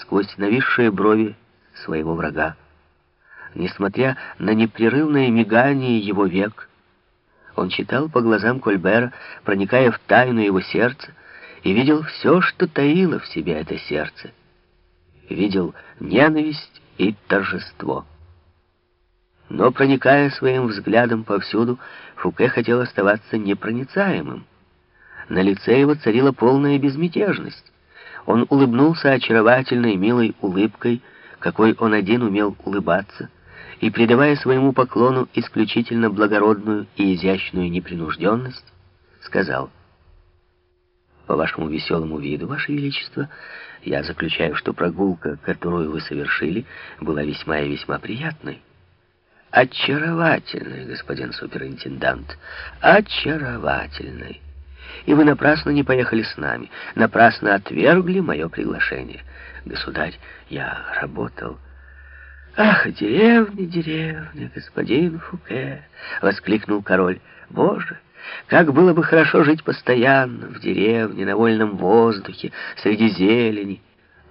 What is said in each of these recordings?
сквозь нависшие брови своего врага. Несмотря на непрерывное мигание его век, он читал по глазам Кольбера, проникая в тайну его сердца, и видел все, что таило в себе это сердце. Видел ненависть и торжество. Но, проникая своим взглядом повсюду, Фуке хотел оставаться непроницаемым. На лице его царила полная безмятежность. Он улыбнулся очаровательной, милой улыбкой, какой он один умел улыбаться, и, придавая своему поклону исключительно благородную и изящную непринужденность, сказал, «По вашему веселому виду, Ваше Величество, я заключаю, что прогулка, которую вы совершили, была весьма и весьма приятной». «Очаровательной, господин суперинтендант, очаровательной» и вы напрасно не поехали с нами, напрасно отвергли мое приглашение. Государь, я работал... «Ах, деревня, деревня, господин Фуке!» — воскликнул король. «Боже, как было бы хорошо жить постоянно в деревне, на вольном воздухе, среди зелени!»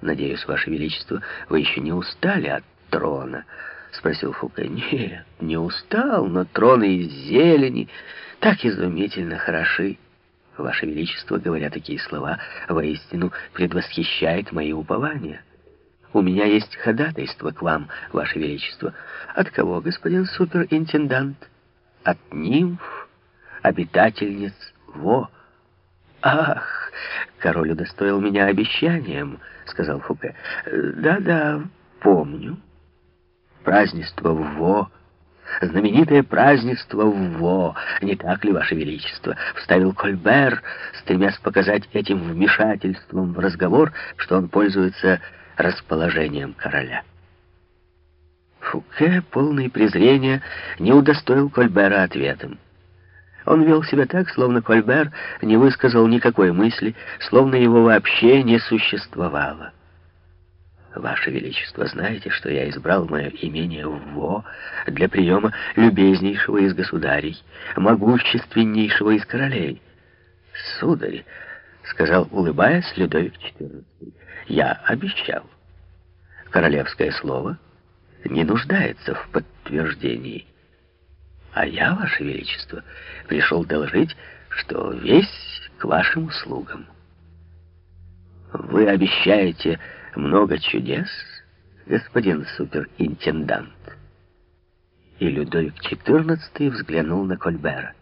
«Надеюсь, Ваше Величество, вы еще не устали от трона?» — спросил Фуке. «Нет, не устал, но троны из зелени так изумительно хороши!» Ваше Величество, говоря такие слова, воистину предвосхищает мои упования. У меня есть ходатайство к вам, Ваше Величество. От кого, господин суперинтендант? От нимф, обитательниц Во. Ах, король удостоил меня обещанием, сказал Фуке. Да-да, помню. Празднество Во знаменитое празднество в Во, не так ли, Ваше Величество?» — вставил Кольбер, стремясь показать этим вмешательством в разговор, что он пользуется расположением короля. Фуке, полный презрения, не удостоил Кольбера ответом. Он вел себя так, словно Кольбер не высказал никакой мысли, словно его вообще не существовало. Ваше Величество, знаете, что я избрал мое имение в Во для приема любезнейшего из государей, могущественнейшего из королей. Сударь, — сказал, улыбаясь, Людовик XIV, — я обещал. Королевское слово не нуждается в подтверждении. А я, Ваше Величество, пришел доложить, что весь к вашим услугам. Вы обещаете много чудес, господин суперинтендант. И Людовик XIV взглянул на Кольбера.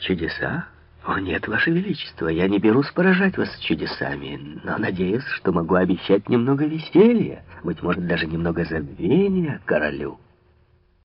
Чудеса? О нет, Ваше Величество, я не берусь поражать вас чудесами, но надеюсь, что могу обещать немного веселья, быть может, даже немного забвения королю.